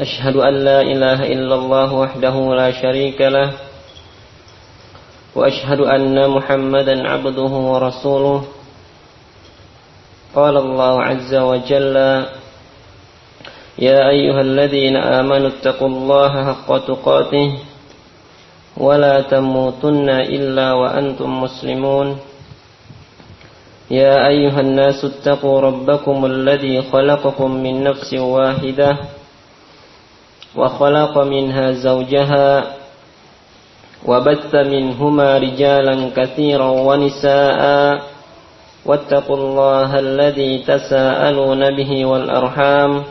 أشهد أن لا إله إلا الله وحده لا شريك له وأشهد أن محمدا عبده ورسوله. قال الله عز وجل يا أيها الذين آمنوا اتقوا الله حق تقاته ولا تموتن إلا وأنتم مسلمون. يا أيها الناس اتقوا ربكم الذي خلقكم من نفس واحدة وخلق منها زوجها وبث منهما رجالا كثيرا ونساء واتقوا الله الذي تساءلون به والأرحام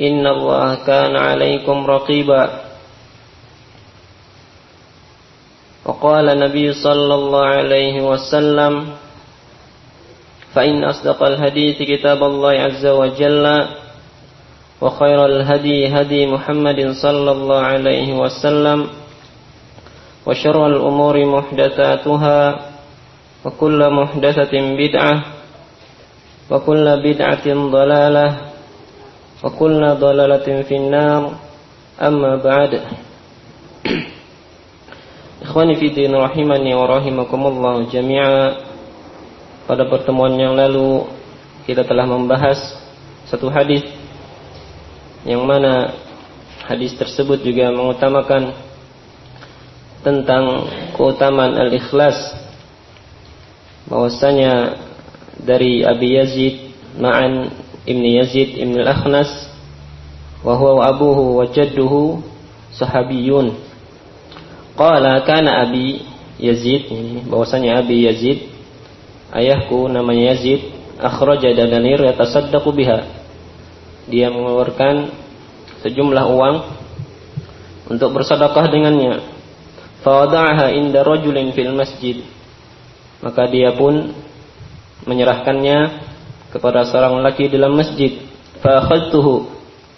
إن الله كان عليكم رقيبا. وقال النبي صلى الله عليه وسلم فإن أصدق الحديث كتاب الله عز وجل وخير الهدي هدي محمد صلى الله عليه وسلم وشر الأمور محدثاتها وكل محدثة بدعة وكل بدعة ضلالة وكل ضلالة في النار أما بعد Ikhwani fi din rahimani wa rahimakumullah jami'a Pada pertemuan yang lalu kita telah membahas satu hadis yang mana hadis tersebut juga mengutamakan tentang keutamaan al-ikhlas bahwasanya dari Abi Yazid Ma'an Ibni Yazid Ibn al-Akhnas wa huwa abuhu wa jadduhu sahabiyun. Qala kana Abi Yazid bahwasanya Abi Yazid ayahku namanya Yazid akhraja dananir yatasaddaqu biha dia mengeluarkan sejumlah uang untuk bersedekah dengannya fawada'aha inda rajulin fil masjid maka dia pun menyerahkannya kepada seorang laki dalam masjid fa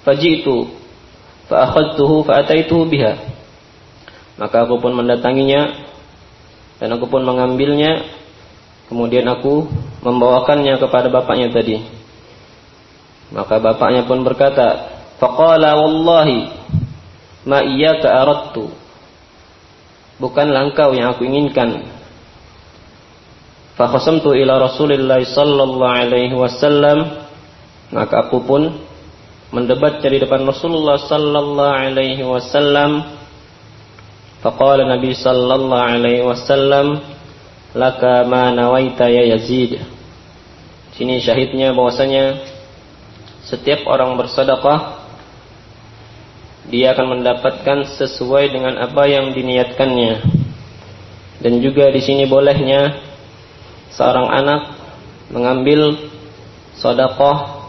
faji'tu fa akhadtuhu biha maka aku pun mendatanginya dan aku pun mengambilnya. Kemudian aku membawakannya kepada bapaknya tadi. Maka bapaknya pun berkata, "Faqala wallahi ma iyyaka aradtu." Bukanlah engkau yang aku inginkan. Fa khasamtu ila Rasulillah sallallahu alaihi wasallam. Maka aku pun mendebat dari depan Rasulullah sallallahu alaihi wasallam Faqala Nabi sallallahu alaihi wasallam laka ma nawaita ya Yazid. Sini syahidnya bahwasanya setiap orang bersedekah dia akan mendapatkan sesuai dengan apa yang diniatkannya. Dan juga di sini bolehnya seorang anak mengambil sedekah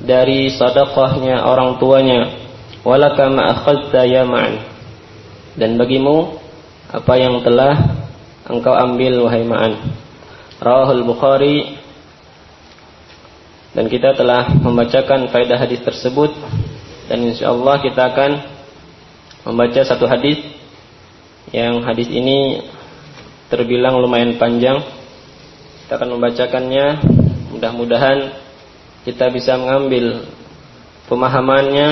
dari sedekahnya orang tuanya. Walaka ma akhadta ya ma'an dan bagimu apa yang telah engkau ambil wahai ma'an Rawahul Bukhari dan kita telah membacakan faedah hadis tersebut. Dan insyaallah kita akan membaca satu hadis yang hadis ini terbilang lumayan panjang. Kita akan membacakannya. Mudah-mudahan kita bisa mengambil pemahamannya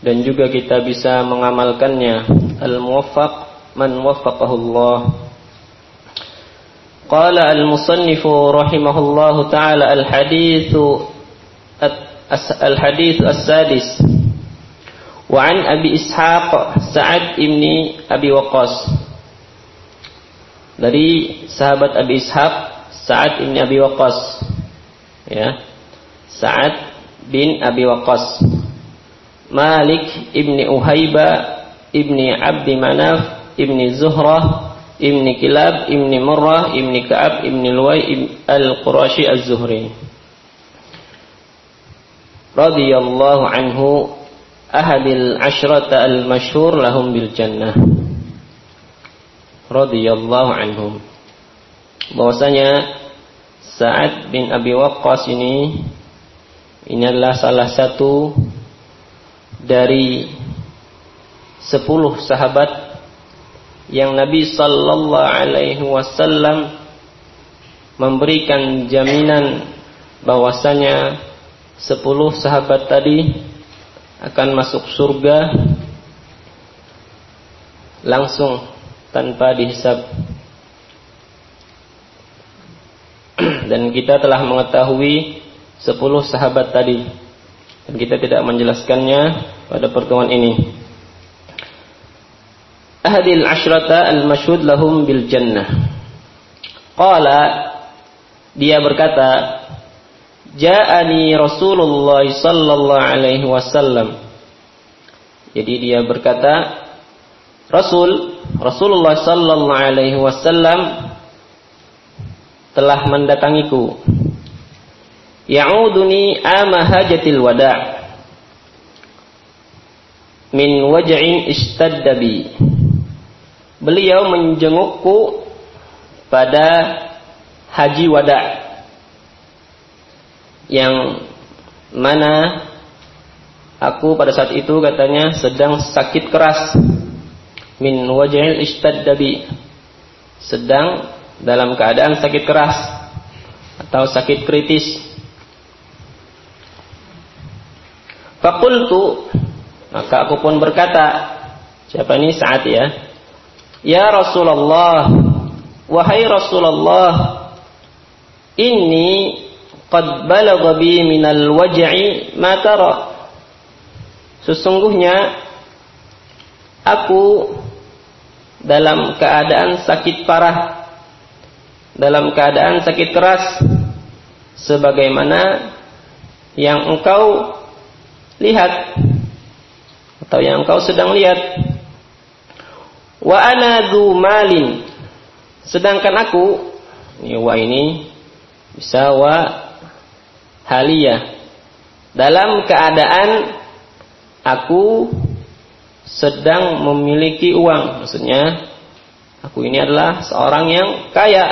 dan juga kita bisa mengamalkannya. Al-muwaffaq man waffaqahu Allah qala al-musannif rahimahullah taala al-hadits al-hadits as-sadis wa an Abi Ishaq Sa'ad ibni Abi Waqqas dari sahabat Abi Ishaq Sa'ad ibni Abi Waqqas. Ya. Sa'ad bin Abi Waqqas. Malik ibni Uhaiba ibni Abdi Manaf ibni Zuhrah ibni Kilab ibni Murrah ibni Ka'ab ibni Luwai al-Qurashi az-Zuhri. Radhiyallahu anhu ahadil asyrata al-masyhur lahum bil jannah. Radhiyallahu anhum bahwasanya Sa'ad bin Abi Waqqas ini ini adalah salah satu dari sepuluh sahabat yang Nabi Sallallahu Alaihi Wasallam memberikan jaminan bahwasanya sepuluh sahabat tadi akan masuk surga langsung tanpa dihisab dan kita telah mengetahui sepuluh sahabat tadi. Dan kita tidak menjelaskannya pada pertemuan ini ashrata al-mashhud lahum bil jannah qala dia berkata Ja'ani Rasulullah sallallahu alaihi wasallam. Jadi dia berkata, Rasul Rasulullah sallallahu alaihi wasallam telah mendatangiku. Ya'uduni ama hajatil wada' min waj'in ishtadda bi. Beliau menjengukku pada haji wada' yang mana aku pada saat itu katanya sedang sakit keras. Min wajhil ishtaddabi sedang dalam keadaan sakit keras atau sakit kritis. Fakultu maka aku pun berkata siapa ini? Saat ya Ya Rasulullah wahai Rasulullah ini qad balagha bi minal waj'i ma tara. Sesungguhnya aku dalam keadaan sakit parah dalam keadaan sakit keras sebagaimana yang engkau lihat atau yang engkau sedang lihat wa ana malin. Sedangkan aku ini wa ini bisa wa haliyah. Dalam keadaan aku sedang memiliki uang. Maksudnya aku ini adalah seorang yang kaya.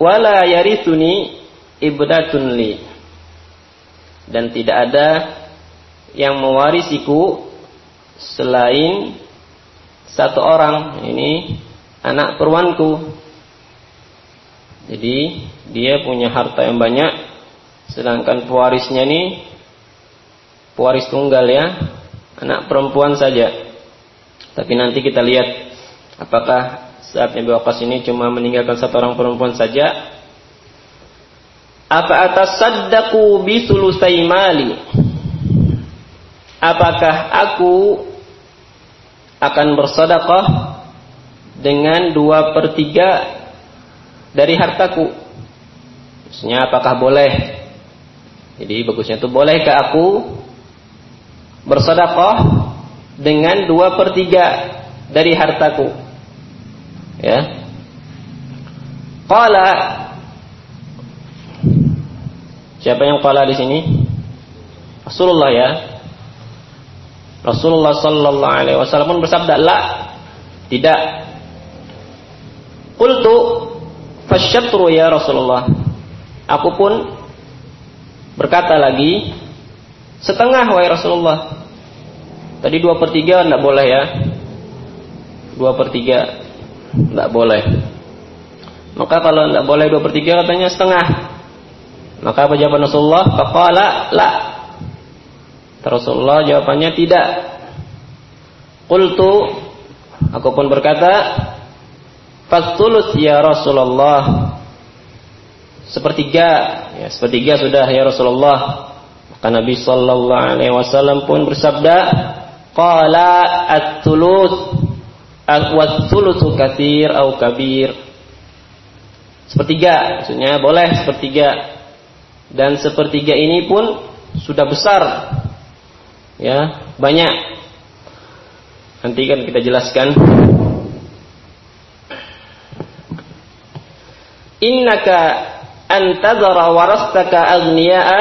Wala yarithuni ibdatun li. Dan tidak ada yang mewarisiku selain satu orang ini anak perwanku jadi dia punya harta yang banyak, sedangkan pewarisnya ini pewaris tunggal ya, anak perempuan saja. Tapi nanti kita lihat apakah saat Nabi Waqas ini cuma meninggalkan satu orang perempuan saja. Apa atas saddaku bisulusai mali? Apakah aku akan bersedekah dengan dua per tiga dari hartaku. Maksudnya apakah boleh? Jadi bagusnya itu bolehkah aku bersedekah dengan dua per tiga dari hartaku? Ya. Qala Siapa yang qala di sini? Rasulullah ya. Rasulullah sallallahu alaihi wasallam pun bersabda, "La." Tidak. Qultu fasyatru ya Rasulullah. Aku pun berkata lagi, setengah wahai Rasulullah. Tadi dua per tiga tidak boleh ya. Dua per tiga tidak boleh. Maka kalau tidak boleh dua per tiga katanya setengah. Maka apa jawaban Rasulullah? Faqala la. Rasulullah jawabannya tidak. Qultu aku pun berkata Fatulus ya Rasulullah. Sepertiga, ya sepertiga sudah ya Rasulullah. Maka Nabi Sallallahu Alaihi Wasallam pun bersabda, Qala at-tulus wat-tulusu kathir au kabir. Sepertiga, maksudnya boleh sepertiga. Dan sepertiga ini pun sudah besar. Ya, banyak. Nanti kan kita jelaskan innaka antadhara warastaka aghniya'a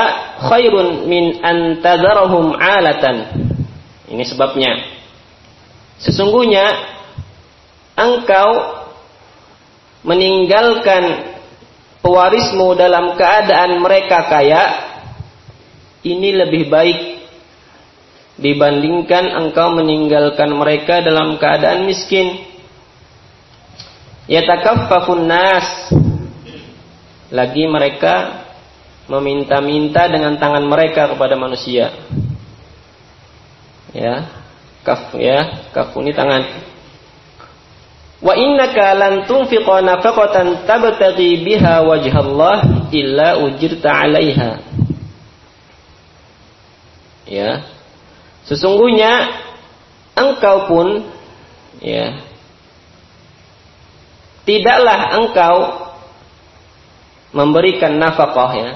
khairun min antadharahum 'alatan. Ini sebabnya. Sesungguhnya engkau meninggalkan pewarismu dalam keadaan mereka kaya ini lebih baik dibandingkan engkau meninggalkan mereka dalam keadaan miskin. Yatakaffafun nas lagi mereka meminta-minta dengan tangan mereka kepada manusia. Ya, kaf ya, kaf ini tangan. Wa innaka lan tunfiqa nafaqatan tabtaghi biha wajhallah illa ujirta 'alaiha. Ya. Sesungguhnya engkau pun ya tidaklah engkau memberikan nafkah ya.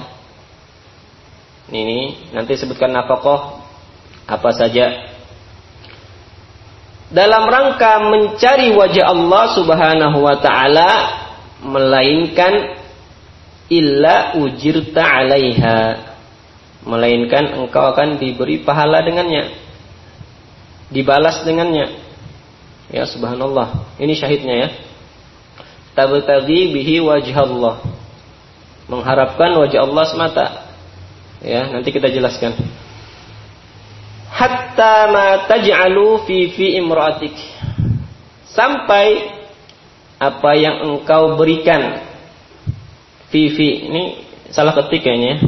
Ini nanti sebutkan nafkah apa saja. Dalam rangka mencari wajah Allah Subhanahu wa taala melainkan illa ujirta 'alaiha. Melainkan engkau akan diberi pahala dengannya. Dibalas dengannya. Ya subhanallah. Ini syahidnya ya. Tabtaghi bihi wajah Allah mengharapkan wajah Allah semata. Ya, nanti kita jelaskan. Hatta ma taj'alu fi fi imra'atik. Sampai apa yang engkau berikan fi ini salah ketik kayaknya. Ya.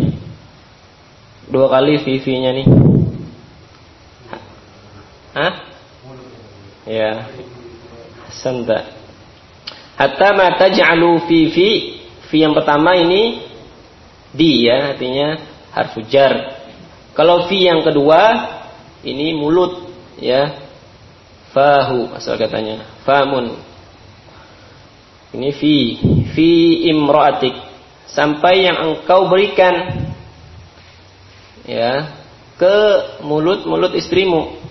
Dua kali fi fi-nya nih. Hah? Ya. Santa. Hatta ma taj'alu fi fi Fi yang pertama ini di ya artinya harfu jar. Kalau fi yang kedua ini mulut ya. Fahu asal katanya. Famun. Ini fi fi imra'atik sampai yang engkau berikan ya ke mulut-mulut istrimu.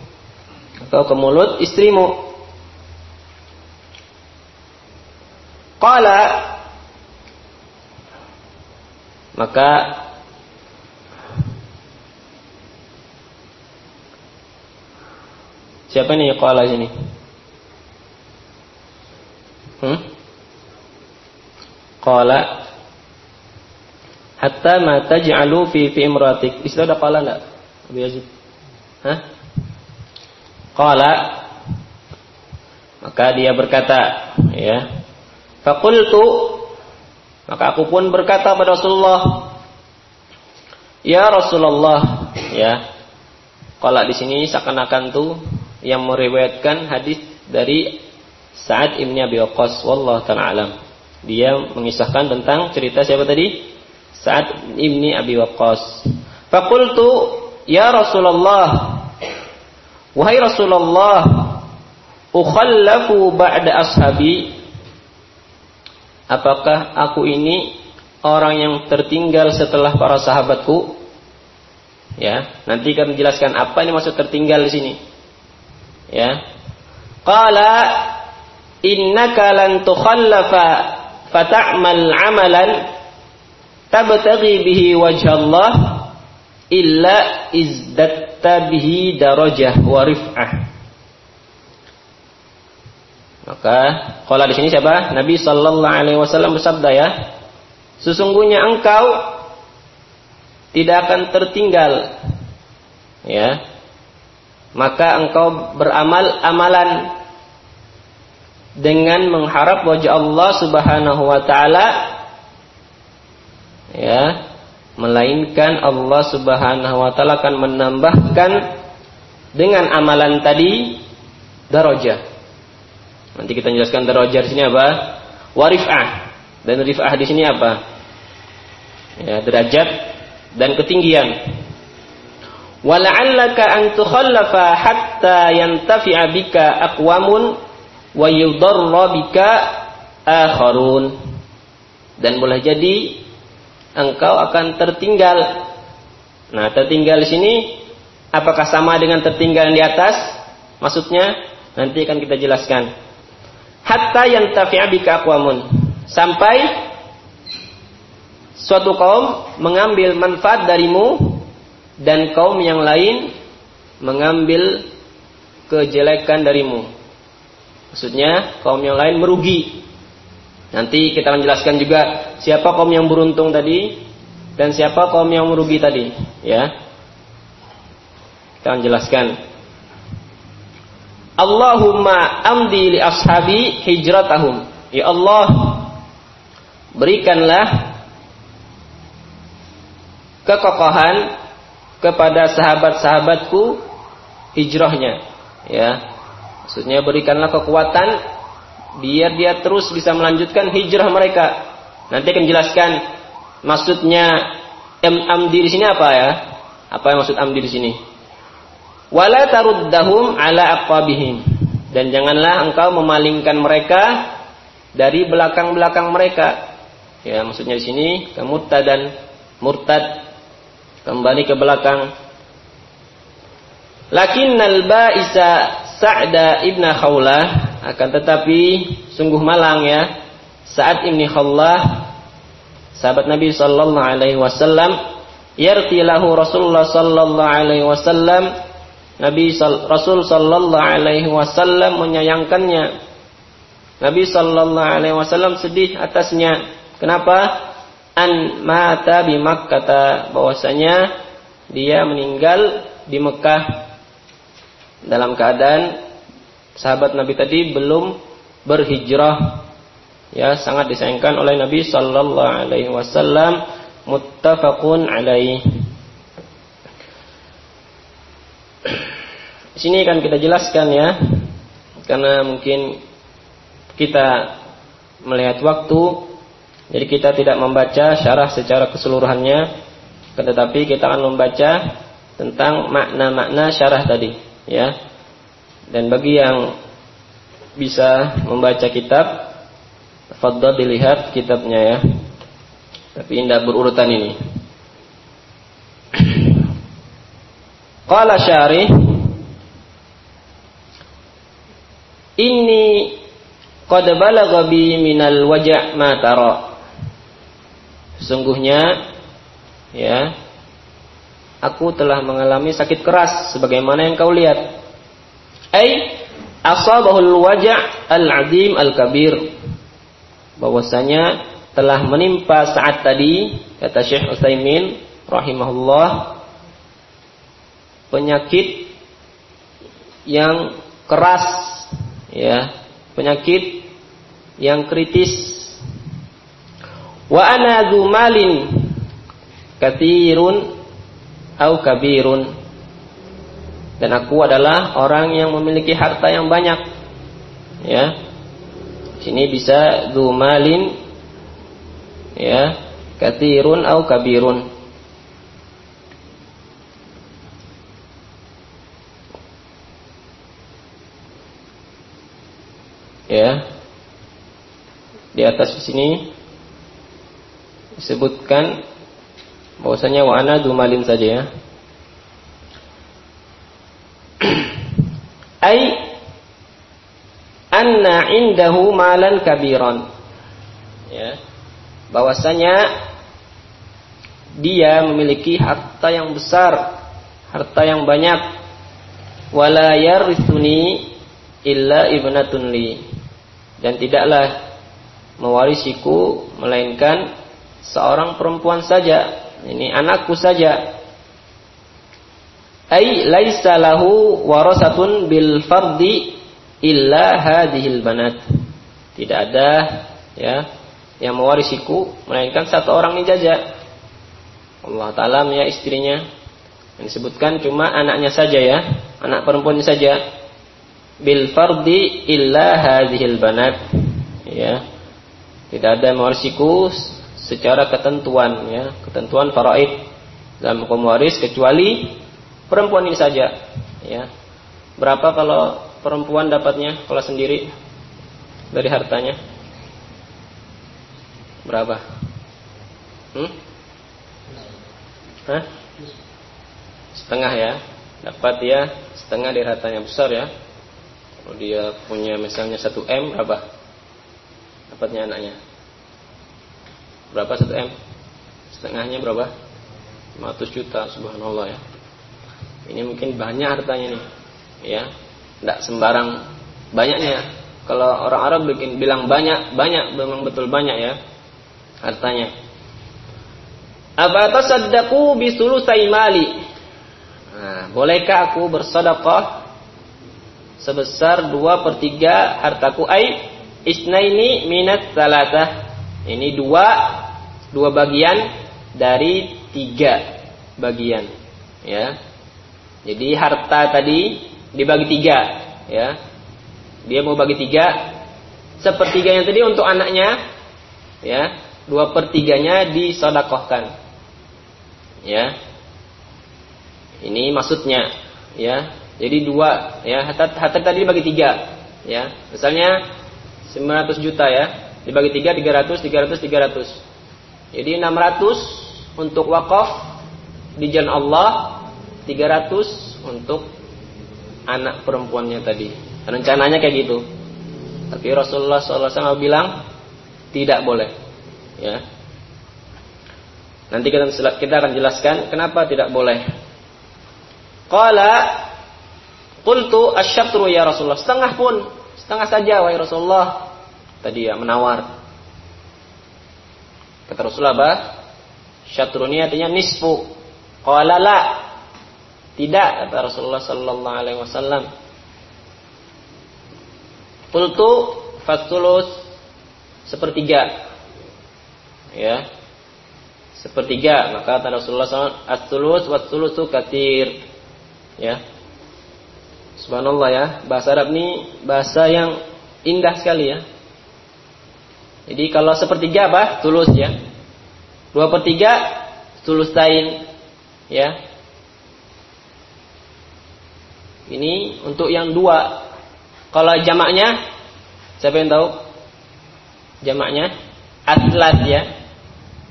Atau ke mulut istrimu. Qala maka Siapa nih qala sini? Hmm? Qala hatta ma taj'alu fi fi imratik. Istilah ada qala enggak? Yazid. Hah? Qala maka dia berkata, ya. Faqultu maka aku pun berkata pada Rasulullah, Ya Rasulullah, ya. Kalau di sini seakan-akan tuh yang meriwayatkan hadis dari Sa'ad ibn Abi Waqqas wallahu taala. Dia mengisahkan tentang cerita siapa tadi? Sa'ad ibn Abi Waqqas. Fakultu ya Rasulullah Wahai Rasulullah ukhallafu ba'da ashabi apakah aku ini orang yang tertinggal setelah para sahabatku? Ya, nanti akan menjelaskan apa ini maksud tertinggal di sini. Ya. Qala innaka lan tukhallafa fata'mal 'amalan tabtaghi bihi wajhallah illa izdatta bihi darajah wa rif'ah. Maka kalau di sini siapa? Nabi Sallallahu Alaihi Wasallam bersabda ya, sesungguhnya engkau tidak akan tertinggal, ya. Maka engkau beramal amalan dengan mengharap wajah Allah Subhanahu Wa Taala, ya, melainkan Allah Subhanahu Wa Taala akan menambahkan dengan amalan tadi darajah Nanti kita jelaskan darajar di sini apa? Warifah. Dan rifah di sini apa? Ya, derajat dan ketinggian. Wala'allaka an tukhallafa hatta yantafi'a bika aqwamun wa yudarra bika akharun. Dan boleh jadi engkau akan tertinggal. Nah, tertinggal di sini apakah sama dengan tertinggal di atas? Maksudnya nanti akan kita jelaskan hatta yang bika aqwamun sampai suatu kaum mengambil manfaat darimu dan kaum yang lain mengambil kejelekan darimu. Maksudnya kaum yang lain merugi. Nanti kita akan jelaskan juga siapa kaum yang beruntung tadi dan siapa kaum yang merugi tadi, ya. Kita akan jelaskan. Allahumma amdi li ashabi hijratahum. Ya Allah, berikanlah kekokohan kepada sahabat-sahabatku hijrahnya. Ya. Maksudnya berikanlah kekuatan biar dia terus bisa melanjutkan hijrah mereka. Nanti akan jelaskan maksudnya am amdi di sini apa ya? Apa yang maksud amdi di sini? Wala taruddahum ala aqabihim. Dan janganlah engkau memalingkan mereka dari belakang-belakang mereka. Ya, maksudnya di sini kemurtad dan murtad kembali ke belakang. Lakinnal ba'isa Sa'da ibn Khawlah akan tetapi sungguh malang ya saat ibn Khawlah sahabat Nabi sallallahu alaihi wasallam yartilahu Rasulullah sallallahu alaihi wasallam Nabi Rasul sallallahu alaihi wasallam menyayangkannya. Nabi sallallahu alaihi wasallam sedih atasnya. Kenapa? An mata bi Makkah bahwasanya dia meninggal di Mekah. Dalam keadaan sahabat Nabi tadi belum berhijrah. Ya sangat disayangkan oleh Nabi sallallahu alaihi wasallam. Muttafaqun alaihi Di sini kan kita jelaskan ya. Karena mungkin kita melihat waktu. Jadi kita tidak membaca syarah secara keseluruhannya, tetapi kita akan membaca tentang makna-makna syarah tadi, ya. Dan bagi yang bisa membaca kitab, fadhil dilihat kitabnya ya. Tapi tidak berurutan ini. Qala syarih Ini qad balagha bi minal waja' ma tara Sesungguhnya ya aku telah mengalami sakit keras sebagaimana yang kau lihat. Ai asabahul waja' al-azim al-kabir. Bahwasanya telah menimpa saat tadi kata Syekh Utsaimin rahimahullah penyakit yang keras ya, penyakit yang kritis Wa ana malin katsirun au kabirun. Dan aku adalah orang yang memiliki harta yang banyak. Ya. Sini bisa dzu malin ya, katsirun au kabirun. Ya. Di atas sini disebutkan bahwasanya wa ana dumalin saja ya. Ai anna indahu malan kabiran. Ya. Bahwasanya dia memiliki harta yang besar, harta yang banyak. Wala yarithuni illa ibnatun li. Dan tidaklah mewarisiku melainkan seorang perempuan saja, ini anakku saja. Ai laisa lahu warasatun bil fardi illa hadhil banat. Tidak ada ya yang mewarisiku melainkan satu orang ini saja. Allah taala ya istrinya. Yang disebutkan cuma anaknya saja ya, anak perempuannya saja. Bil fardi illa hadhil banat. Ya. Tidak ada mewarisiku secara ketentuan ya, ketentuan faraid dalam hukum waris kecuali perempuan ini saja ya. Berapa kalau perempuan dapatnya kalau sendiri dari hartanya? Berapa? Hmm? Hah? Setengah ya. Dapat ya setengah dari hartanya besar ya. Kalau dia punya misalnya 1 M berapa? Dapatnya anaknya? Berapa 1 M? setengahnya berapa 500 juta subhanallah ya ini mungkin banyak hartanya nih ya. Tidak sembarang banyaknya kalau orang Arab bikin bilang banyak banyak memang betul banyak ya hartanya. Apa tasaddaqu bi sulusai mali? Nah, bolehkah aku bersedekah sebesar dua per tiga hartaku? Ai isnaini minat salatah ini dua dua bagian dari tiga bagian ya jadi harta tadi dibagi tiga ya. Dia mau bagi tiga. Sepertiganya tadi untuk anaknya ya. Dua pertiganya disodakohkan ya. Ini maksudnya ya. Jadi dua ya. Harta, harta tadi dibagi tiga ya. Misalnya 900 juta ya. Dibagi tiga 300 300 300 jadi 600 untuk wakaf di jalan Allah 300 untuk anak perempuannya tadi. Rencananya kayak gitu. Tapi Rasulullah SAW bilang tidak boleh ya. Nanti kita akan jelaskan kenapa tidak boleh. Qala qultu asyatru ya Rasulullah. Setengah pun setengah saja wahai Rasulullah. Tadi ya menawar. Kata Rasulullah apa? Syatru ini artinya nisfu. Qala la tidak kata Rasulullah sallallahu alaihi wasallam. Qultu fatulus sepertiga. Ya. Sepertiga maka kata Rasulullah SAW at-tulus wa katir ya. Subhanallah ya. Bahasa Arab ini bahasa yang indah sekali ya. Jadi kalau sepertiga apa? Tulus ya. Dua per tiga tulus lain ya ini untuk yang dua. Kalau jamaknya siapa yang tahu? Jamaknya atlas ya.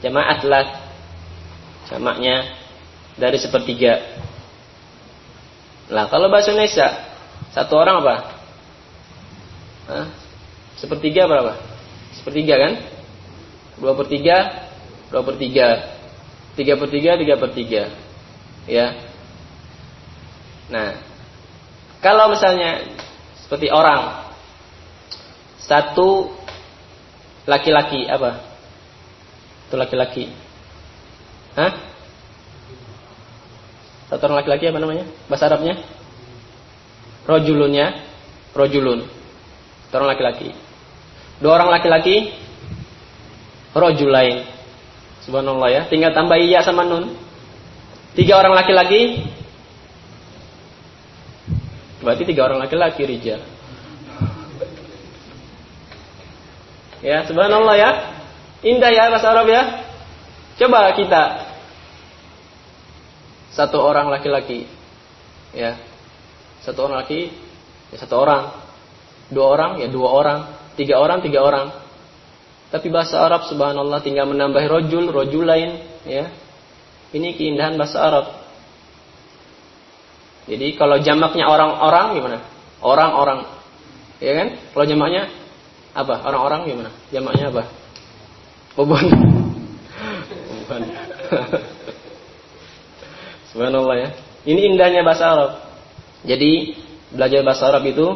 Jamak atlas. Jamaknya dari sepertiga. Lah kalau bahasa Indonesia satu orang apa? Hah? sepertiga berapa? Sepertiga kan? Dua per tiga dua per tiga. Tiga per tiga tiga per tiga. Ya. Nah kalau misalnya seperti orang satu laki-laki apa? Itu laki-laki. Hah? Satu orang laki-laki apa namanya? Bahasa Arabnya? Rojulunnya, rojulun. Satu orang laki-laki. Dua orang laki-laki, rojulain. Subhanallah ya. Tinggal tambah iya sama nun. Tiga orang laki-laki. Berarti tiga orang laki-laki rijal. Ya, subhanallah ya. Indah ya bahasa Arab ya. Coba kita satu orang laki-laki ya. Satu orang laki ya satu orang. Dua orang ya dua orang, tiga orang tiga orang. Tapi bahasa Arab subhanallah tinggal menambah rojul, rojul lain ya. Ini keindahan bahasa Arab. Jadi kalau jamaknya orang-orang gimana? Orang-orang. Ya kan? Kalau jamaknya apa? Orang-orang gimana? Jamaknya apa? Ubun. Ubun. Subhanallah ya. Ini indahnya bahasa Arab. Jadi belajar bahasa Arab itu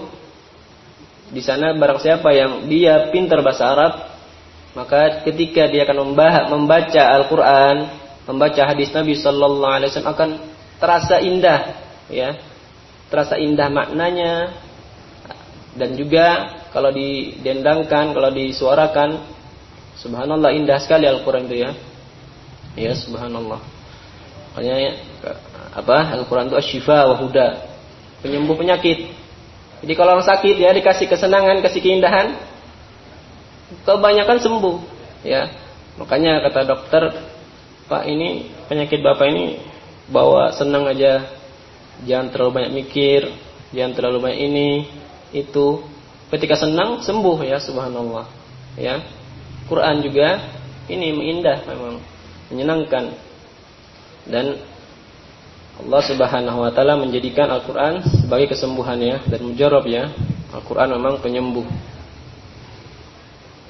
di sana barang siapa yang dia pintar bahasa Arab, maka ketika dia akan membaca Al-Qur'an, membaca hadis Nabi sallallahu alaihi wasallam akan terasa indah, ya. Terasa indah maknanya dan juga kalau didendangkan, kalau disuarakan, subhanallah indah sekali Al-Qur'an itu ya. Ya, subhanallah. Makanya apa? Al-Qur'an itu asyifa wa huda, penyembuh penyakit. Jadi kalau orang sakit ya dikasih kesenangan, kasih keindahan, kebanyakan sembuh, ya. Makanya kata dokter, Pak ini penyakit Bapak ini bawa senang aja, jangan terlalu banyak mikir, jangan terlalu banyak ini, itu Ketika senang sembuh ya subhanallah. Ya. Quran juga ini indah memang menyenangkan. Dan Allah Subhanahu wa taala menjadikan Al-Qur'an sebagai kesembuhan ya dan mujarab ya. Al-Qur'an memang penyembuh.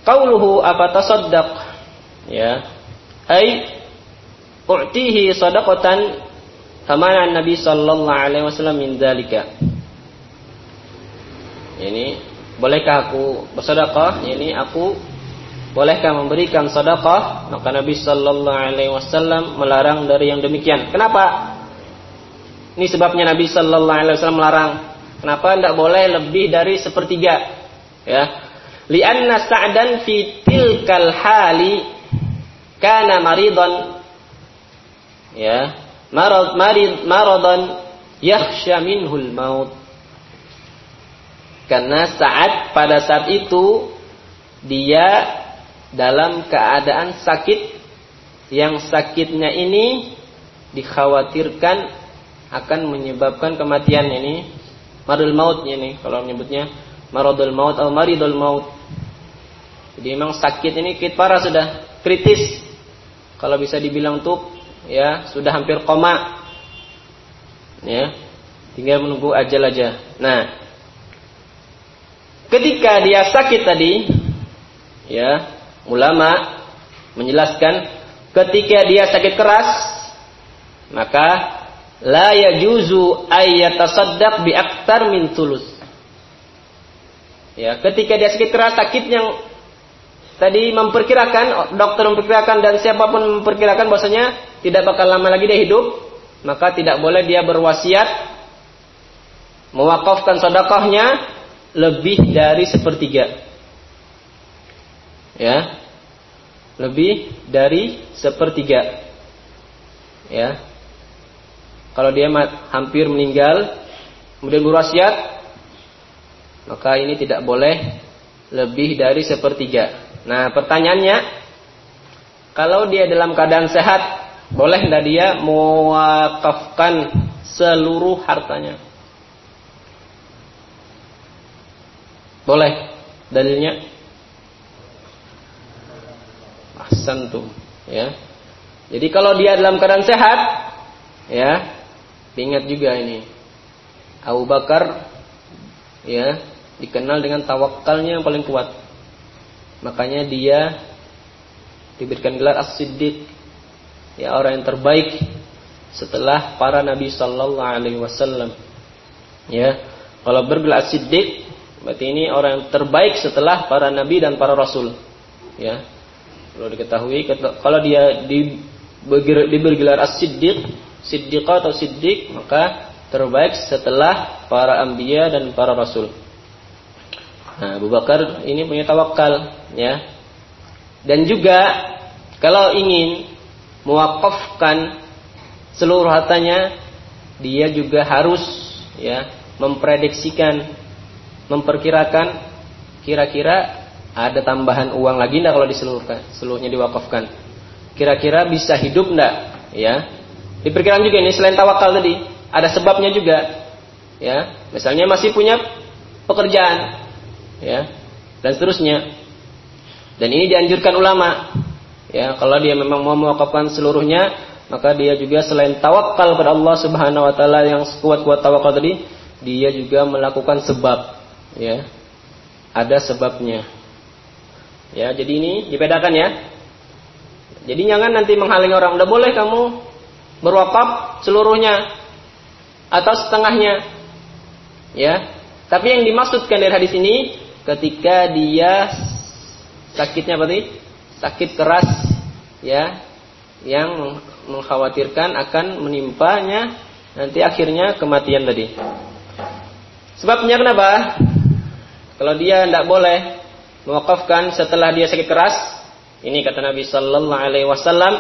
Qauluhu apa tasaddaq ya. Ai u'tihi sadaqatan kama Nabi sallallahu alaihi wasallam min dzalika. Ini bolehkah aku bersedekah? Ini aku bolehkah memberikan sedekah? Maka Nabi sallallahu alaihi wasallam melarang dari yang demikian. Kenapa? Ini sebabnya Nabi sallallahu alaihi wasallam melarang. Kenapa tidak boleh lebih dari sepertiga? Ya. Lianna Sa'dan fi tilkal hali kana maridan ya marad marid maradan yakhsha minhul maut. Karena saat pada saat itu dia dalam keadaan sakit. Yang sakitnya ini dikhawatirkan akan menyebabkan kematian ini. Marul maut ini kalau menyebutnya. Maradul maut atau maridul maut. Jadi memang sakit ini kit parah sudah kritis. Kalau bisa dibilang tuh ya sudah hampir koma. Ya tinggal menunggu ajal aja. Nah ketika dia sakit tadi ya ulama menjelaskan ketika dia sakit keras maka la yajuzu ayyatasaddaq bi aktar min tulus ya ketika dia sakit keras sakit yang tadi memperkirakan dokter memperkirakan dan siapa pun memperkirakan bahwasanya tidak bakal lama lagi dia hidup, maka tidak boleh dia berwasiat mewakafkan sedekahnya lebih dari sepertiga. Ya. Lebih dari sepertiga. Ya. Kalau dia hampir meninggal, kemudian berwasiat, maka ini tidak boleh lebih dari sepertiga. Nah, pertanyaannya, kalau dia dalam keadaan sehat, boleh tidak dia mewakafkan seluruh hartanya? Boleh. Dalilnya? Ahsantum, ya. Jadi kalau dia dalam keadaan sehat, ya, ingat juga ini. Abu Bakar ya, dikenal dengan tawakalnya yang paling kuat. Makanya dia diberikan gelar As-Siddiq ya orang yang terbaik setelah para nabi sallallahu alaihi wasallam. Ya, kalau bergelar siddiq berarti ini orang yang terbaik setelah para nabi dan para rasul. Ya. Perlu diketahui kalau dia di diberi gelar as-siddiq, siddiqah atau siddiq, maka terbaik setelah para anbiya dan para rasul. Nah, Abu Bakar ini punya tawakal, ya. Dan juga kalau ingin mewakafkan seluruh hartanya, dia juga harus ya memprediksikan, memperkirakan kira-kira ada tambahan uang lagi enggak kalau diseluruhkan, seluruhnya diwakafkan. Kira-kira bisa hidup enggak? Ya. Diperkirakan juga ini selain tawakal tadi, ada sebabnya juga. Ya, misalnya masih punya pekerjaan, ya, dan seterusnya. Dan ini dianjurkan ulama Ya, kalau dia memang mau mewakafkan seluruhnya, maka dia juga selain tawakal pada Allah Subhanahu wa taala yang kuat-kuat tawakal tadi, dia juga melakukan sebab, ya. Ada sebabnya. Ya, jadi ini dibedakan ya. Jadi jangan nanti menghalangi orang, udah boleh kamu berwakaf seluruhnya atau setengahnya. Ya. Tapi yang dimaksudkan dari hadis ini ketika dia sakitnya tadi? Sakit keras ya yang mengkhawatirkan akan menimpanya nanti akhirnya kematian tadi. Sebabnya kenapa? Kalau dia tidak boleh mewakafkan setelah dia sakit keras, ini kata Nabi Sallallahu Alaihi Wasallam,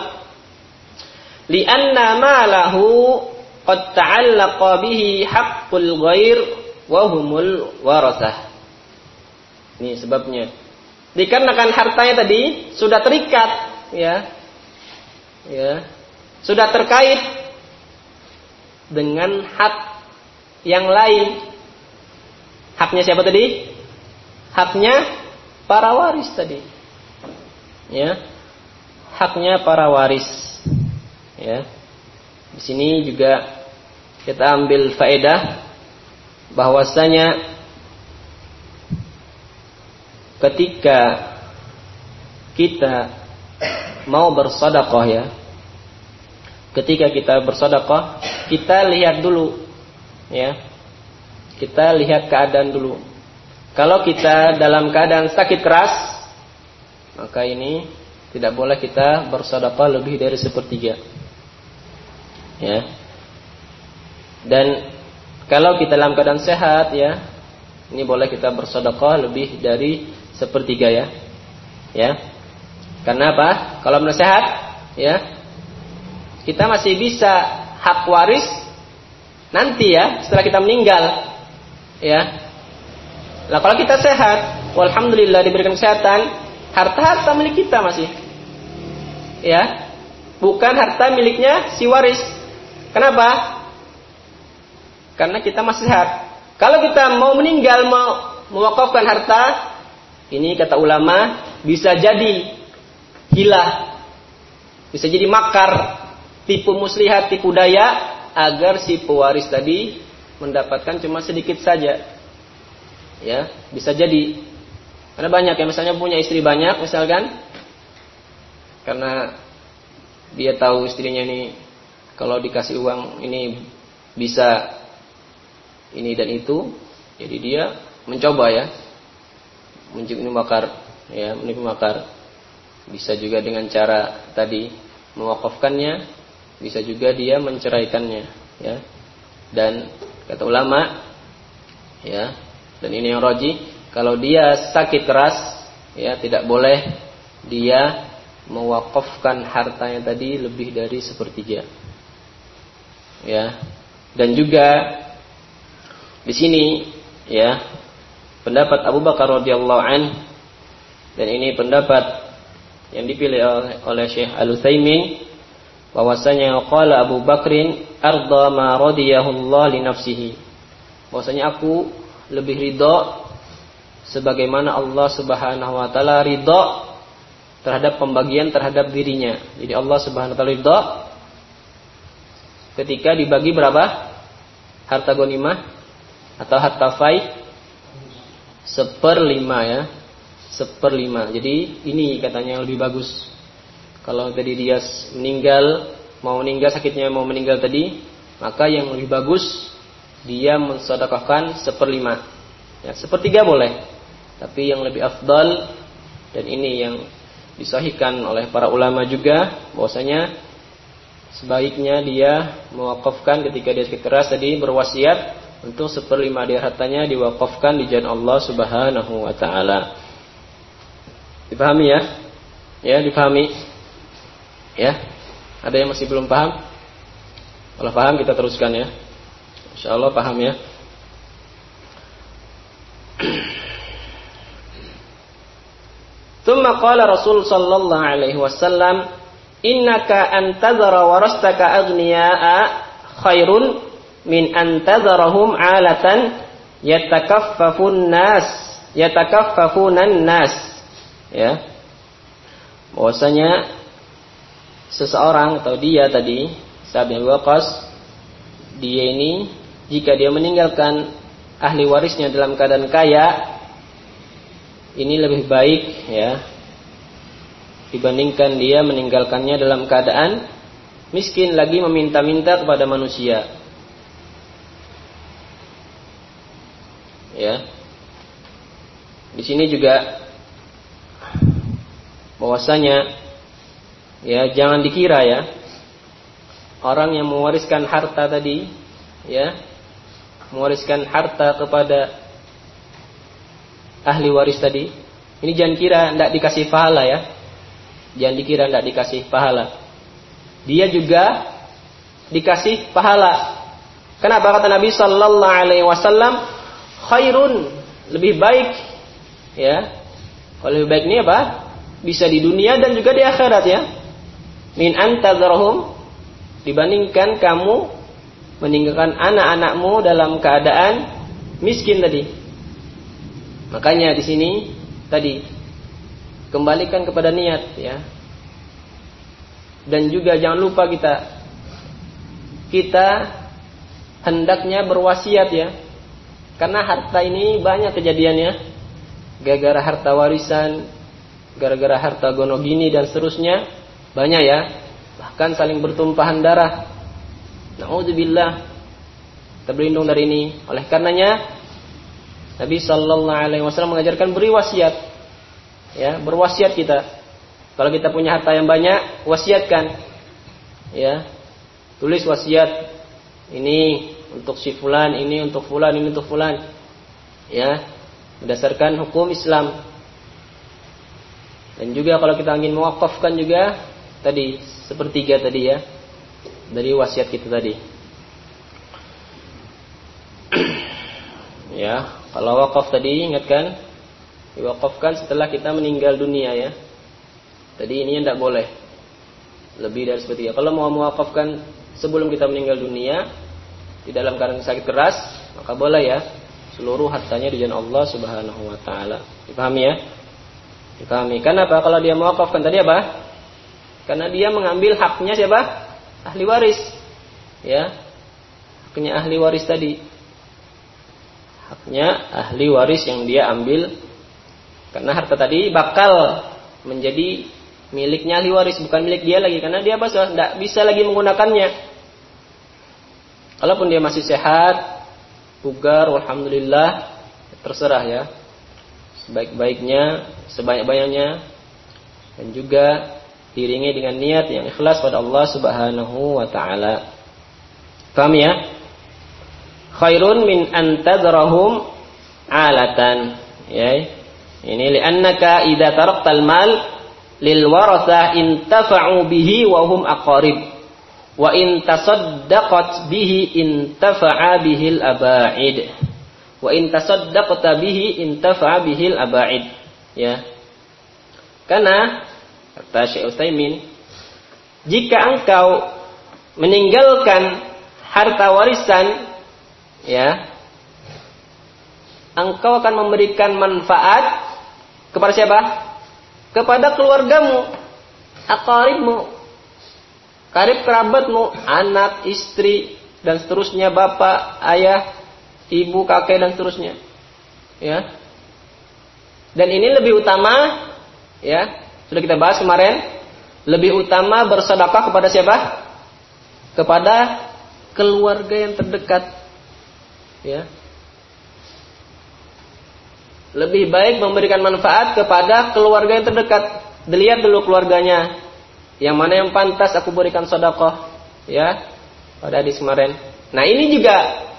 lianna malahu qad ta'allaqa bihi haqqul ghair wa humul warasah. Ini sebabnya. Dikarenakan hartanya tadi sudah terikat, ya, ya, sudah terkait dengan hak yang lain. Haknya siapa tadi? Haknya para waris tadi. Ya. Haknya para waris. Ya. Di sini juga kita ambil faedah bahwasanya ketika kita mau bersedekah ya ketika kita bersedekah, kita lihat dulu ya. Kita lihat keadaan dulu. Kalau kita dalam keadaan sakit keras, maka ini tidak boleh kita bersedekah lebih dari sepertiga. Ya. Dan kalau kita dalam keadaan sehat ya, ini boleh kita bersedekah lebih dari sepertiga ya. Ya. Karena apa? Kalau menurut sehat, ya, kita masih bisa hak waris nanti ya setelah kita meninggal. Ya. Lah kalau kita sehat walhamdulillah diberikan kesehatan harta-harta milik kita masih. Ya. Bukan harta miliknya si waris. Kenapa? Karena kita masih sehat. Kalau kita mau meninggal mau mewakafkan harta ini kata ulama bisa jadi hilah bisa jadi makar tipu muslihat, tipu daya agar si pewaris tadi mendapatkan cuma sedikit saja. Ya, bisa jadi. Karena banyak ya, misalnya punya istri banyak misalkan karena dia tahu istrinya ini kalau dikasih uang ini bisa ini dan itu, jadi dia mencoba ya menipu makar ya menipu makar. Bisa juga dengan cara tadi mewakafkannya bisa juga dia menceraikannya ya. Dan kata ulama ya dan ini yang roji kalau dia sakit keras ya tidak boleh dia mewakafkan hartanya tadi lebih dari sepertiga ya. Dan juga di sini ya pendapat Abu Bakar radhiyallahu an dan ini pendapat yang dipilih oleh, oleh Syekh Al-Utsaimin bahwasanya qala Abu Bakrin arda ma radiyahu Allah li nafsihi bahwasanya aku lebih ridho sebagaimana Allah Subhanahu wa taala ridho terhadap pembagian terhadap dirinya. Jadi Allah Subhanahu wa taala ridho ketika dibagi berapa? Harta gonimah atau harta fai seperlima ya. Seperlima. Jadi ini katanya yang lebih bagus. Kalau tadi dia meninggal, mau meninggal sakitnya mau meninggal tadi, maka yang lebih bagus dia mensedekahkan seperlima. Ya, sepertiga boleh. Tapi yang lebih afdal dan ini yang disahihkan oleh para ulama juga bahwasanya sebaiknya dia mewakafkan ketika dia sakit keras tadi berwasiat untuk seperlima dia hartanya diwakafkan di jalan Allah Subhanahu wa taala. Dipahami ya? Ya, dipahami. Ya, ada yang masih belum paham? Kalau paham kita teruskan ya. Insya Allah paham ya. Thumma qala Rasul sallallahu alaihi wasallam, "Innaka antazara warastaka aghniya'a khairun min antazarahum 'alatan yatakaffafun nas, yatakaffafunan nas." Ya. Bahwasanya seseorang atau dia tadi Sa'ad bin Waqqas dia ini jika dia meninggalkan ahli warisnya dalam keadaan kaya ini lebih baik ya dibandingkan dia meninggalkannya dalam keadaan miskin lagi meminta-minta kepada manusia ya di sini juga bahwasanya Ya, jangan dikira ya. Orang yang mewariskan harta tadi, ya, mewariskan harta kepada ahli waris tadi, ini jangan kira tidak dikasih pahala ya. Jangan dikira tidak dikasih pahala. Dia juga dikasih pahala. Kenapa kata Nabi Sallallahu Alaihi Wasallam khairun lebih baik ya. Kalau lebih baik ini apa? Bisa di dunia dan juga di akhirat ya min antadzarhum dibandingkan kamu meninggalkan anak-anakmu dalam keadaan miskin tadi. Makanya di sini tadi kembalikan kepada niat ya. Dan juga jangan lupa kita kita hendaknya berwasiat ya. Karena harta ini banyak kejadiannya. Gara-gara harta warisan, gara-gara harta gonogini dan seterusnya banyak ya. bahkan saling bertumpahan darah. Nauzubillah. Kita berlindung dari ini. Oleh karenanya Nabi Shallallahu Alaihi Wasallam mengajarkan beri wasiat, ya berwasiat kita. Kalau kita punya harta yang banyak, wasiatkan, ya tulis wasiat ini untuk si fulan, ini untuk fulan, ini untuk fulan, ya berdasarkan hukum Islam. Dan juga kalau kita ingin mewakafkan juga tadi sepertiga tadi ya dari wasiat kita tadi. ya, kalau wakaf tadi ingatkan diwakafkan setelah kita meninggal dunia ya. Tadi ini tidak boleh lebih dari sepertiga. Kalau mau mewakafkan sebelum kita meninggal dunia di dalam keadaan sakit keras, maka boleh ya seluruh hartanya di jalan Allah Subhanahu wa taala. Dipahami ya? Dipahami. Kenapa? Kalau dia mewakafkan tadi apa? Karena dia mengambil haknya siapa? Ahli waris. Ya. Haknya ahli waris tadi. Haknya ahli waris yang dia ambil karena harta tadi bakal menjadi miliknya ahli waris bukan milik dia lagi karena dia apa tidak bisa lagi menggunakannya. Kalaupun dia masih sehat, bugar, alhamdulillah, terserah ya sebaik-baiknya, sebanyak-banyaknya dan juga diringi dengan niat yang ikhlas pada Allah Subhanahu wa taala. Paham ya? Khairun min antadrahum alatan. Ya. Ini li'annaka idza taraktal mal lil waratha intafa'u bihi wa hum aqarib. Wa in tasaddaqat bihi intafa'a bihil aba'id. Wa in tasaddaqta bihi intafa bihil abaid. Ya. Karena kata Syekh Utsaimin jika engkau meninggalkan harta warisan ya engkau akan memberikan manfaat kepada siapa? Kepada keluargamu akaribmu karib kerabatmu anak istri dan seterusnya bapak ayah ibu, kakek dan seterusnya. Ya. Dan ini lebih utama ya, sudah kita bahas kemarin, lebih utama bersedekah kepada siapa? Kepada keluarga yang terdekat. Ya. Lebih baik memberikan manfaat kepada keluarga yang terdekat. Dilihat dulu keluarganya. Yang mana yang pantas aku berikan sedekah, ya. Pada hadis kemarin. Nah, ini juga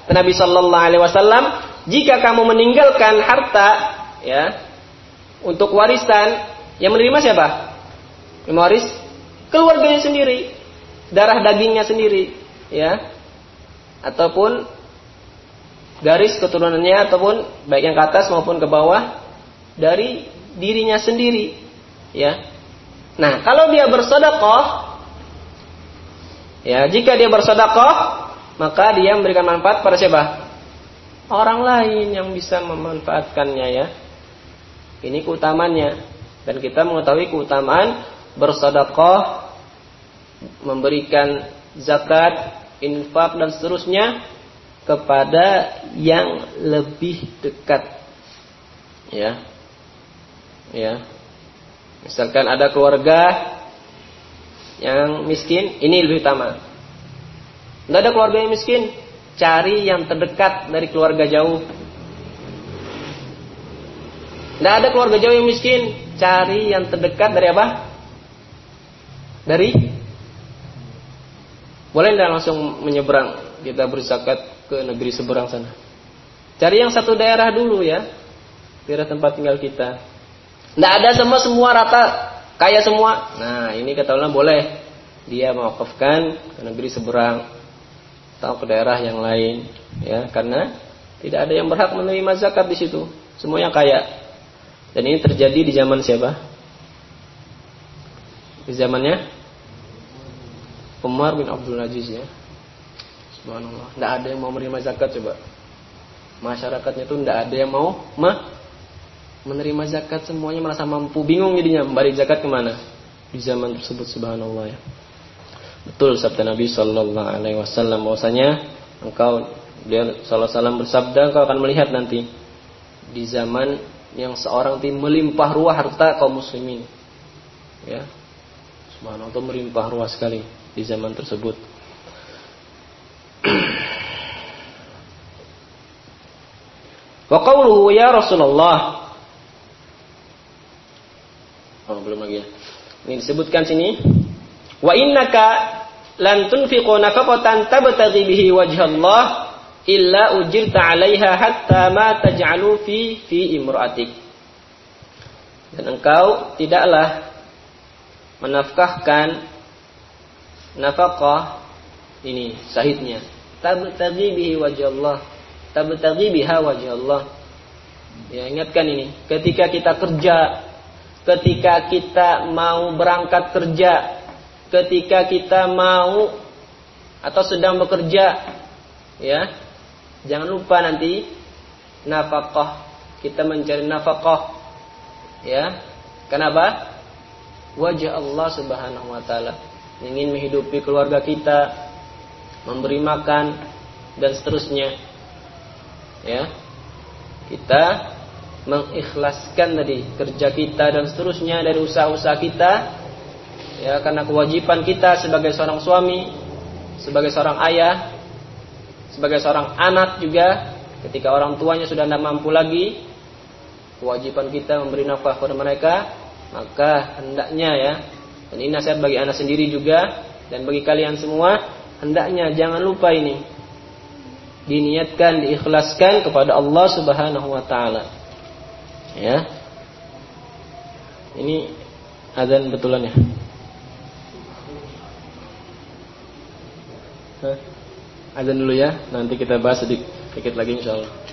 Nabi Shallallahu Alaihi Wasallam, jika kamu meninggalkan harta, ya, untuk warisan, yang menerima siapa? Yang waris keluarganya sendiri, darah dagingnya sendiri, ya, ataupun garis keturunannya ataupun baik yang ke atas maupun ke bawah dari dirinya sendiri, ya. Nah, kalau dia bersedekah, ya, jika dia bersedekah, maka dia memberikan manfaat pada siapa? Orang lain yang bisa memanfaatkannya ya. Ini keutamannya. Dan kita mengetahui keutamaan bersedekah, memberikan zakat, infak dan seterusnya kepada yang lebih dekat. Ya. Ya. Misalkan ada keluarga yang miskin, ini lebih utama. Nggak ada keluarga yang miskin. Cari yang terdekat dari keluarga jauh. Nggak ada keluarga jauh yang miskin. Cari yang terdekat dari apa? Dari boleh tidak langsung menyeberang kita berzakat ke negeri seberang sana. Cari yang satu daerah dulu ya, daerah tempat tinggal kita. Tidak ada semua semua rata. Kaya semua. Nah ini kata Allah boleh. Dia mewakafkan ke negeri seberang. Atau ke daerah yang lain. Ya karena tidak ada yang berhak menerima zakat di situ. Semuanya kaya. Dan ini terjadi di zaman siapa? Di zamannya? Umar bin Abdul Aziz ya. Subhanallah. Tidak ada yang mau menerima zakat coba. Masyarakatnya itu tidak ada yang mau mah menerima zakat semuanya merasa mampu bingung jadinya memberi zakat ke mana di zaman tersebut subhanallah ya Betul sabda Nabi Shallallahu Alaihi Wasallam bahwasanya engkau dia Sallallahu Wasallam bersabda engkau akan melihat nanti di zaman yang seorang tim melimpah ruah harta kaum muslimin. Ya. Subhanallah itu merimpah ruas sekali di zaman tersebut. Wa qawluhu ya Rasulullah. Oh, belum lagi ya. Ini disebutkan sini. Wa innaka lan tunfiqu nafaqatan tabtaghi bihi wajhallah illa ujirta 'alaiha hatta ma taj'alu fi fi imra'atik. Dan engkau tidaklah menafkahkan nafkah ini sahidnya tabtaghi bihi wajhallah tabtaghi biha wajah Allah. Ya, ingatkan ini. Ketika kita kerja, ketika kita mau berangkat kerja, ketika kita mau atau sedang bekerja, ya. Jangan lupa nanti nafkah. Kita mencari nafkah. Ya. Kenapa? Wajah Allah Subhanahu wa taala. Ingin menghidupi keluarga kita, memberi makan dan seterusnya ya kita mengikhlaskan tadi kerja kita dan seterusnya dari usaha-usaha kita ya karena kewajiban kita sebagai seorang suami sebagai seorang ayah sebagai seorang anak juga ketika orang tuanya sudah tidak mampu lagi kewajiban kita memberi nafkah kepada mereka maka hendaknya ya dan ini nasihat bagi anak sendiri juga dan bagi kalian semua hendaknya jangan lupa ini diniatkan, diikhlaskan kepada Allah Subhanahu wa taala. Ya. Ini azan betulan ya. Azan dulu ya, nanti kita bahas sedikit, sedikit lagi insyaallah.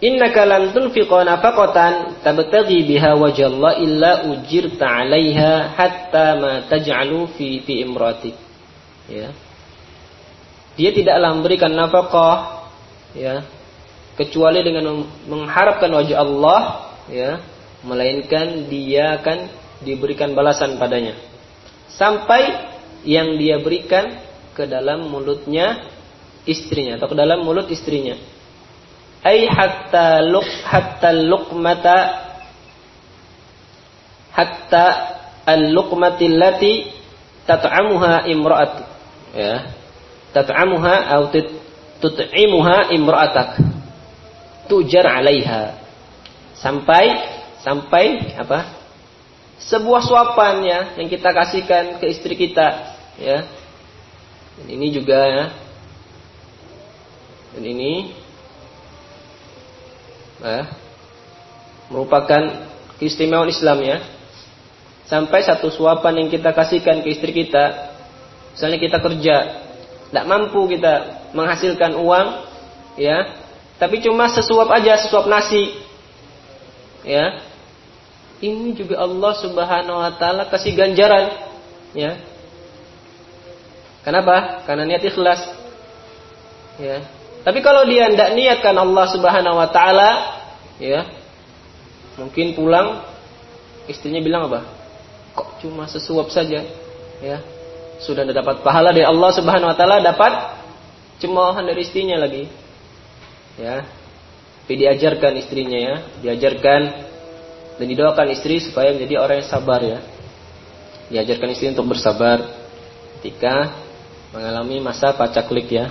Innaka lan tunfiqa nafaqatan tabtaghi biha wajha Allah illa ujirta 'alaiha hatta ma taj'alu fi fi imratik. Ya. Dia tidaklah memberikan nafkah ya kecuali dengan mengharapkan wajah Allah ya melainkan dia akan diberikan balasan padanya sampai yang dia berikan ke dalam mulutnya istrinya atau ke dalam mulut istrinya ai hatta luq hatta luqmata hatta al-luqmati allati tat'amuha imra'at ya tat'amuha atau tut'imuha imra'atak tujar 'alaiha. Sampai sampai apa? Sebuah suapan ya yang kita kasihkan ke istri kita ya. Dan ini juga ya. Dan ini ya, merupakan keistimewaan Islam ya. Sampai satu suapan yang kita kasihkan ke istri kita, misalnya kita kerja, tidak mampu kita menghasilkan uang, ya, tapi cuma sesuap aja, sesuap nasi, ya. Ini juga Allah Subhanahu Wa Taala kasih ganjaran, ya. Kenapa? Karena niat ikhlas, ya. Tapi kalau dia tidak niatkan Allah Subhanahu Wa Taala, ya, mungkin pulang istrinya bilang apa? kok cuma sesuap saja ya? Sudah dapat pahala dari Allah Subhanahu wa taala dapat cemoohan dari istrinya lagi ya? Tapi diajarkan istrinya ya? Diajarkan dan didoakan istri supaya menjadi orang yang sabar ya? Diajarkan istri untuk bersabar ketika mengalami masa pacaklik ya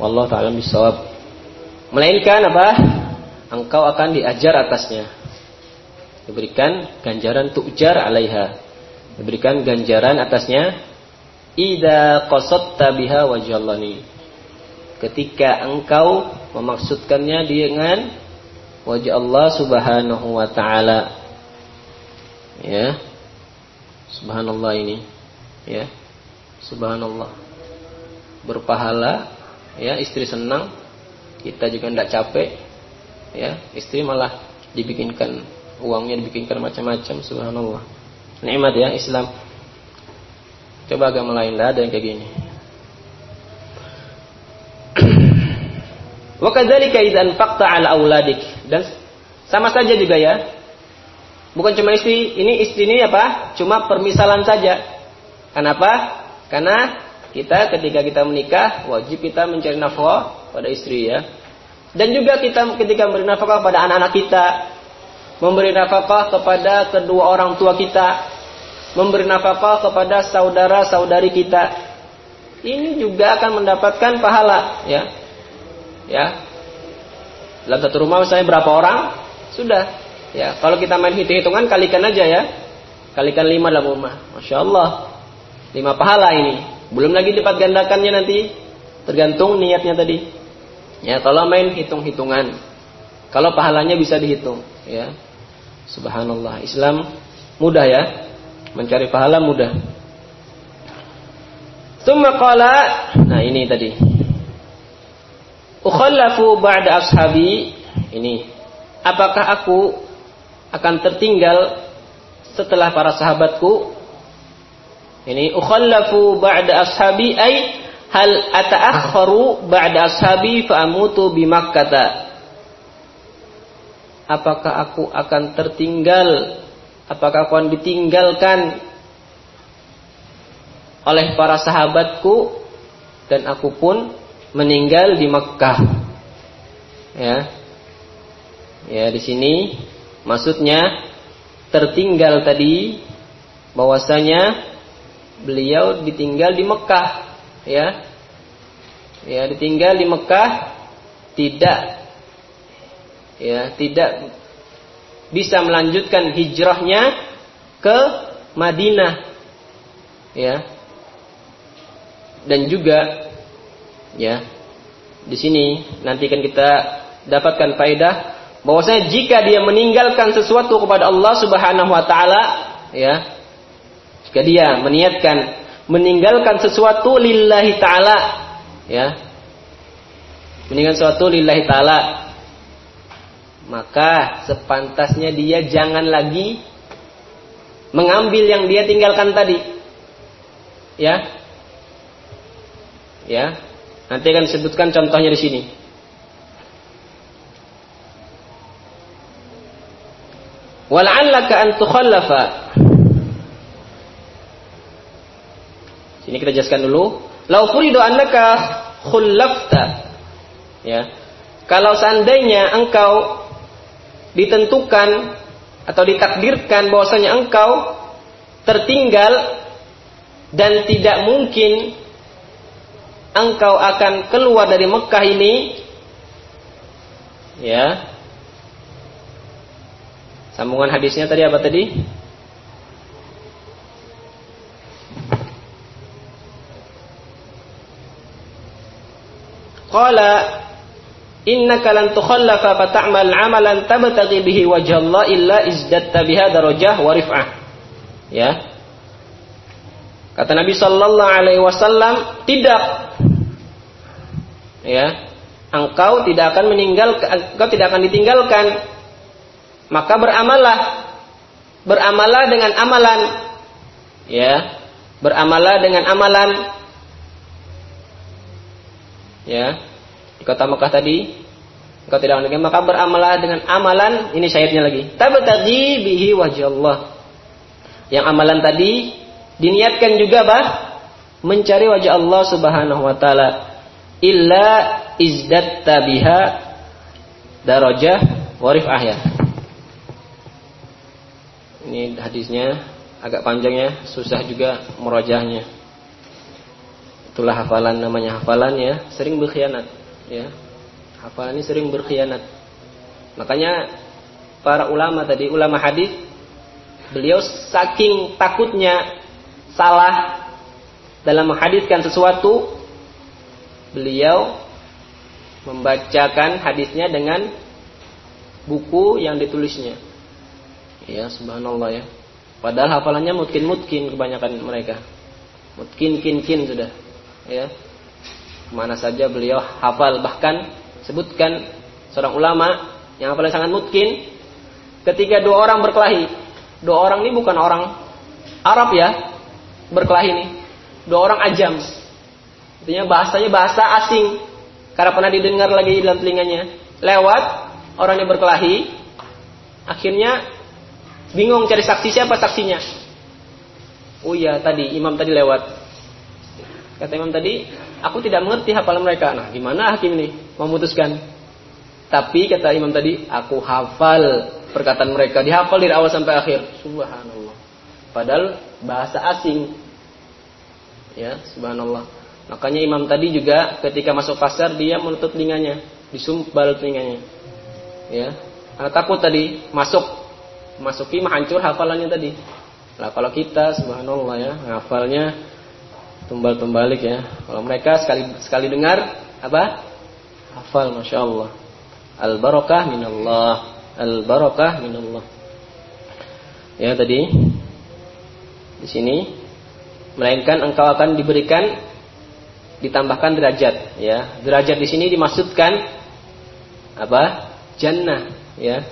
wallahu taala bisawab. Melainkan apa? Engkau akan diajar atasnya. Diberikan ganjaran tujar alaiha. Diberikan ganjaran atasnya. Ida qasatta biha wajallani ketika engkau memaksudkannya dengan wajah Allah Subhanahu wa taala. Ya. Subhanallah ini. Ya. Subhanallah. Berpahala ya istri senang kita juga tidak capek. Ya istri malah dibikinkan uangnya dibikinkan macam-macam subhanallah. Nikmat ya Islam. Coba agama lain lah ada yang kayak gini. Wa kadzalika idzan faqta ala auladik dan sama saja juga ya. Bukan cuma istri ini istri ini apa? Cuma permisalan saja. Kenapa? Karena kita ketika kita menikah wajib kita mencari nafkah pada istri ya dan juga kita ketika memberi nafkah pada anak-anak kita memberi nafkah kepada kedua orang tua kita, memberi nafkah kepada saudara-saudari kita. Ini juga akan mendapatkan pahala, ya. Ya. Dalam satu rumah misalnya berapa orang? Sudah. Ya, kalau kita main hitung-hitungan kalikan aja ya. Kalikan lima dalam rumah. Masya Allah. Lima pahala ini. Belum lagi lipat gandakannya nanti. Tergantung niatnya tadi. Ya, kalau main hitung-hitungan. Kalau pahalanya bisa dihitung. Ya, Subhanallah. Islam mudah ya. Mencari pahala mudah. Tsumma qala, nah ini tadi. Ukhallafu ba'da ashabi. Ini. Apakah aku akan tertinggal setelah para sahabatku? Ini ukhallafu ba'da ashabi ay hal ata'akhkharu ba'da ashabi fa amutu bi Makkah apakah aku akan tertinggal? Apakah aku akan ditinggalkan oleh para sahabatku? Dan aku pun meninggal di Mekkah ya. Ya di sini maksudnya tertinggal tadi bahwasanya beliau ditinggal di Mekah ya. Ya ditinggal di Mekah tidak ya tidak bisa melanjutkan hijrahnya ke Madinah ya. Dan juga ya di sini nanti kan kita dapatkan faedah bahwasanya jika dia meninggalkan sesuatu kepada Allah Subhanahu wa taala ya jika dia meniatkan meninggalkan sesuatu lillahi taala ya meninggalkan sesuatu lillahi taala maka sepantasnya dia jangan lagi mengambil yang dia tinggalkan tadi. Ya. Ya. Nanti akan disebutkan contohnya di sini. Wal'allaka an tukhallafa. Sini kita jelaskan dulu. Lau furidu annaka khullafta. Ya. Kalau seandainya engkau ditentukan atau ditakdirkan bahwasanya engkau tertinggal dan tidak mungkin engkau akan keluar dari Mekah ini Ya. Sambungan hadisnya tadi apa tadi? Qala innaka lan tukhallafa fa ta'mal 'amalan tabtaghi bihi wajha Allah illa izdatta biha darajah wa rif'ah. Ya. Kata Nabi sallallahu alaihi wasallam, tidak ya, engkau tidak akan meninggal engkau tidak akan ditinggalkan. Maka beramalah beramalah dengan amalan ya, beramalah dengan amalan ya di kota Mekah tadi engkau tidak mendengar maka beramalah dengan amalan ini syahidnya lagi. Tabtaghi bihi wajh Allah. Yang amalan tadi diniatkan juga bah mencari wajah Allah Subhanahu wa taala. Illa izdatta biha darajah wa rif'ah ya ini hadisnya agak panjang ya susah juga merojahnya Itulah hafalan namanya hafalan ya, sering berkhianat ya. Hafalan ini sering berkhianat. Makanya para ulama tadi, ulama hadis beliau saking takutnya salah dalam menghadiskan sesuatu, beliau membacakan hadisnya dengan buku yang ditulisnya. Ya, subhanallah ya. Padahal hafalannya mungkin-mungkin kebanyakan mereka. Mungkin kin kin sudah ya mana saja beliau hafal bahkan sebutkan seorang ulama yang hafalnya sangat mungkin ketika dua orang berkelahi dua orang ini bukan orang Arab ya berkelahi ini dua orang ajam. Artinya bahasanya bahasa asing. Karena pernah didengar lagi dalam telinganya. Lewat orangnya berkelahi akhirnya bingung cari saksi siapa saksinya. Oh iya tadi imam tadi lewat. Kata Imam tadi, aku tidak mengerti hafalan mereka. Nah, gimana hakim ini memutuskan? Tapi kata Imam tadi, aku hafal perkataan mereka, dihafal dari awal sampai akhir. Subhanallah. Padahal bahasa asing. Ya, subhanallah. Makanya Imam tadi juga ketika masuk pasar dia menutup telinganya, disumpal telinganya. Ya. Karena takut tadi masuk masuki hancur hafalannya tadi. Lah kalau kita subhanallah ya, hafalnya tumbal tumbalik ya. Kalau mereka sekali sekali dengar apa? Hafal masya Allah. Al barokah minallah. Al barokah minallah. Ya tadi di sini melainkan engkau akan diberikan ditambahkan derajat ya. Derajat di sini dimaksudkan apa? Jannah ya.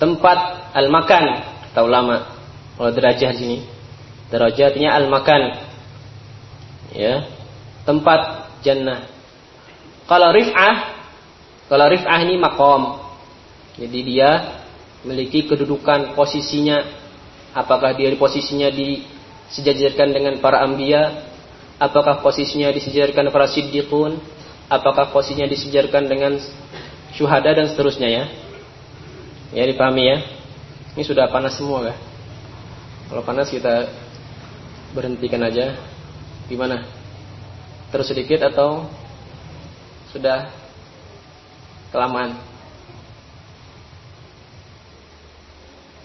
Tempat al-makan atau lama. Kalau derajat di sini derajatnya al-makan ya. Tempat jannah. Kalau rif'ah kalau rif'ah ini makom jadi dia memiliki kedudukan posisinya. Apakah dia di posisinya disejajarkan dengan para ambia apakah posisinya disejajarkan para siddiqun? Apakah posisinya disejajarkan dengan syuhada dan seterusnya ya? Ya dipahami ya? Ini sudah panas semua kan kalau panas kita berhentikan aja Gimana? Terus sedikit atau sudah kelamaan?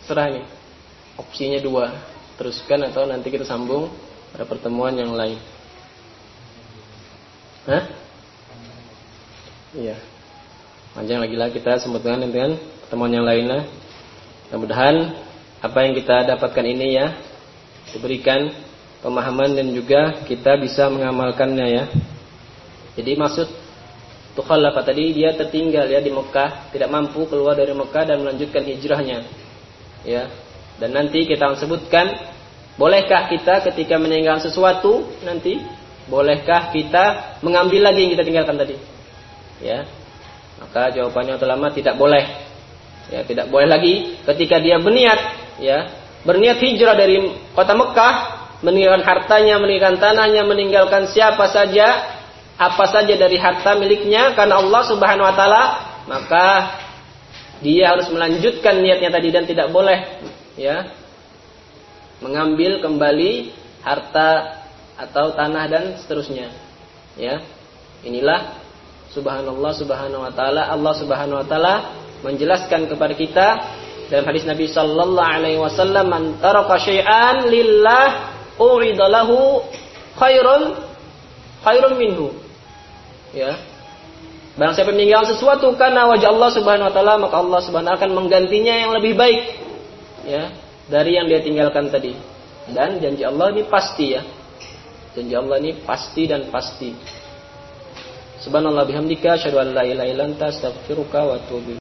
Serah ini. Opsinya dua. Teruskan atau nanti kita sambung pada pertemuan yang lain. Hah? Iya. Panjang lagi lah kita sempatkan dengan pertemuan yang lainnya. Mudah-mudahan apa yang kita dapatkan ini ya diberikan pemahaman dan juga kita bisa mengamalkannya ya. Jadi maksud Tukhallafa tadi dia tertinggal ya di Mekah, tidak mampu keluar dari Mekah dan melanjutkan hijrahnya. Ya. Dan nanti kita sebutkan bolehkah kita ketika meninggalkan sesuatu nanti bolehkah kita mengambil lagi yang kita tinggalkan tadi? Ya. Maka jawabannya ulama tidak boleh. Ya, tidak boleh lagi ketika dia berniat ya, berniat hijrah dari kota Mekah meninggalkan hartanya, meninggalkan tanahnya, meninggalkan siapa saja, apa saja dari harta miliknya karena Allah Subhanahu wa taala, maka dia harus melanjutkan niatnya tadi dan tidak boleh ya mengambil kembali harta atau tanah dan seterusnya. Ya. Inilah Subhanallah subhanahu wa taala Allah subhanahu wa taala menjelaskan kepada kita dalam hadis Nabi sallallahu alaihi wasallam man taraka syai'an lillah uridalahu khairun khairun minhu. Ya. Barang siapa meninggal sesuatu karena wajah Allah Subhanahu wa taala, maka Allah Subhanahu akan menggantinya yang lebih baik. Ya, dari yang dia tinggalkan tadi. Dan janji Allah ini pasti ya. Janji Allah ini pasti dan pasti. Subhanallah bihamdika asyhadu an la ilaha illa astaghfiruka wa atubu